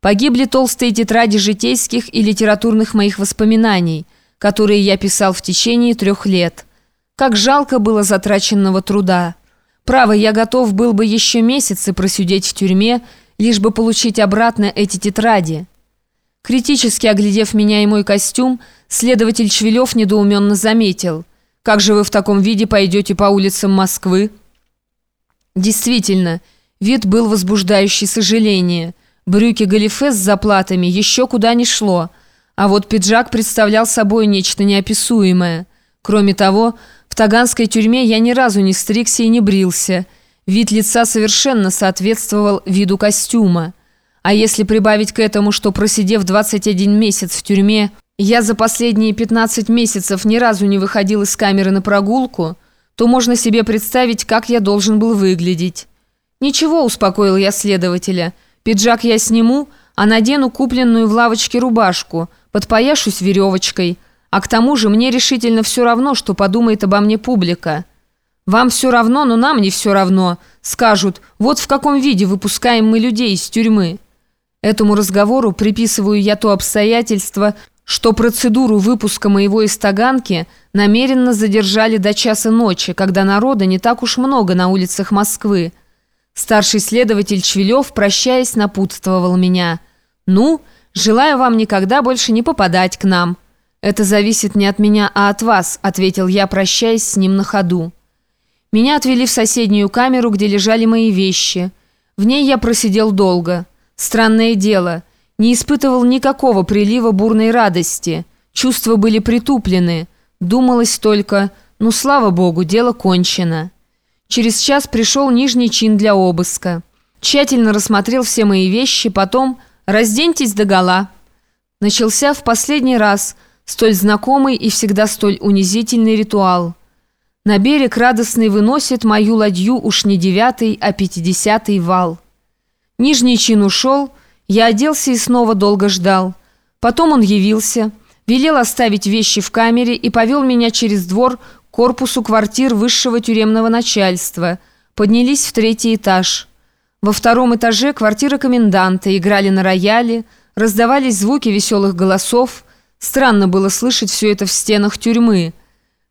Погибли толстые тетради житейских и литературных моих воспоминаний, которые я писал в течение трех лет. Как жалко было затраченного труда. Право, я готов был бы еще месяцы просидеть в тюрьме, лишь бы получить обратно эти тетради. Критически оглядев меня и мой костюм, следователь Швелев недоуменно заметил. «Как же вы в таком виде пойдете по улицам Москвы?» Действительно, вид был возбуждающий сожаление – Брюки галифе с заплатами еще куда не шло, а вот пиджак представлял собой нечто неописуемое. Кроме того, в таганской тюрьме я ни разу не стригся и не брился. Вид лица совершенно соответствовал виду костюма. А если прибавить к этому, что просидев 21 месяц в тюрьме, я за последние 15 месяцев ни разу не выходил из камеры на прогулку, то можно себе представить, как я должен был выглядеть. «Ничего», — успокоил я следователя, — Пиджак я сниму, а надену купленную в лавочке рубашку, подпояшусь веревочкой. А к тому же мне решительно все равно, что подумает обо мне публика. Вам все равно, но нам не все равно. Скажут, вот в каком виде выпускаем мы людей из тюрьмы. Этому разговору приписываю я то обстоятельство, что процедуру выпуска моего из Таганки намеренно задержали до часа ночи, когда народа не так уж много на улицах Москвы. Старший следователь Чвилев, прощаясь, напутствовал меня. «Ну, желаю вам никогда больше не попадать к нам». «Это зависит не от меня, а от вас», — ответил я, прощаясь с ним на ходу. Меня отвели в соседнюю камеру, где лежали мои вещи. В ней я просидел долго. Странное дело, не испытывал никакого прилива бурной радости. Чувства были притуплены. Думалось только, ну, слава богу, дело кончено. Через час пришел нижний чин для обыска. Тщательно рассмотрел все мои вещи, потом «разденьтесь догола». Начался в последний раз столь знакомый и всегда столь унизительный ритуал. На берег радостный выносит мою ладью уж не девятый, а пятидесятый вал. Нижний чин ушел, я оделся и снова долго ждал. Потом он явился, велел оставить вещи в камере и повел меня через двор корпусу квартир высшего тюремного начальства, поднялись в третий этаж. Во втором этаже квартира коменданта, играли на рояле, раздавались звуки веселых голосов. Странно было слышать все это в стенах тюрьмы.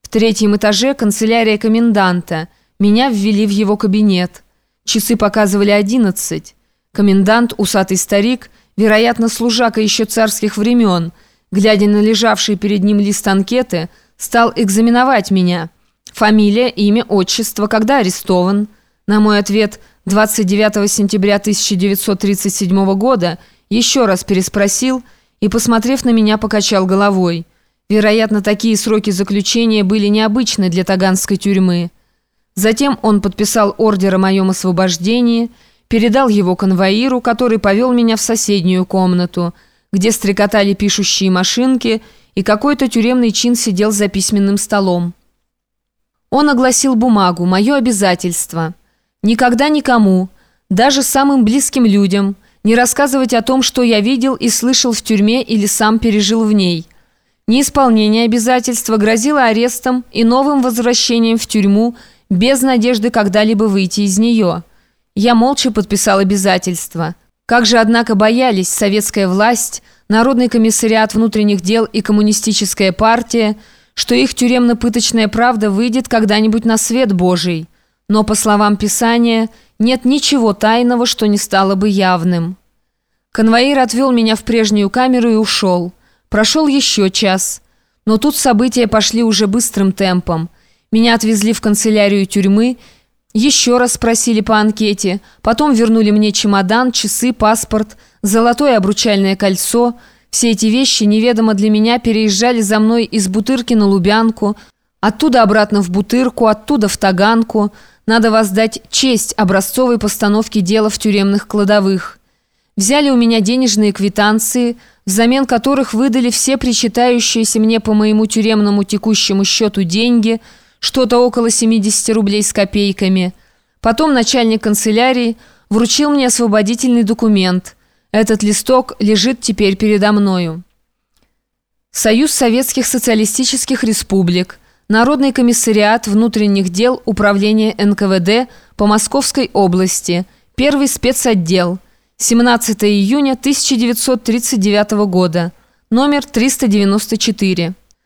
В третьем этаже канцелярия коменданта. Меня ввели в его кабинет. Часы показывали одиннадцать. Комендант, усатый старик, вероятно, служака еще царских времен, глядя на лежавший перед ним лист анкеты, Стал экзаменовать меня. Фамилия, имя, отчество, когда арестован. На мой ответ 29 сентября 1937 года еще раз переспросил и, посмотрев на меня, покачал головой. Вероятно, такие сроки заключения были необычны для таганской тюрьмы. Затем он подписал ордер о моем освобождении, передал его конвоиру, который повел меня в соседнюю комнату, где стрекотали пишущие машинки и какой-то тюремный чин сидел за письменным столом. Он огласил бумагу, мое обязательство. Никогда никому, даже самым близким людям, не рассказывать о том, что я видел и слышал в тюрьме или сам пережил в ней. Неисполнение обязательства грозило арестом и новым возвращением в тюрьму без надежды когда-либо выйти из нее. Я молча подписал обязательство. Как же, однако, боялись советская власть, Народный комиссариат внутренних дел и коммунистическая партия, что их тюремно-пыточная правда выйдет когда-нибудь на свет Божий. Но, по словам Писания, нет ничего тайного, что не стало бы явным. Конвоир отвел меня в прежнюю камеру и ушел. Прошел еще час. Но тут события пошли уже быстрым темпом. Меня отвезли в канцелярию тюрьмы, еще раз спросили по анкете, потом вернули мне чемодан, часы, паспорт, золотое обручальное кольцо. Все эти вещи неведомо для меня переезжали за мной из Бутырки на Лубянку, оттуда обратно в Бутырку, оттуда в Таганку. Надо воздать честь образцовой постановки дела в тюремных кладовых. Взяли у меня денежные квитанции, взамен которых выдали все причитающиеся мне по моему тюремному текущему счету деньги – что-то около 70 рублей с копейками. Потом начальник канцелярии вручил мне освободительный документ. Этот листок лежит теперь передо мною. Союз Советских Социалистических Республик, Народный комиссариат внутренних дел Управления НКВД по Московской области, Первый спецотдел, 17 июня 1939 года. Номер 394.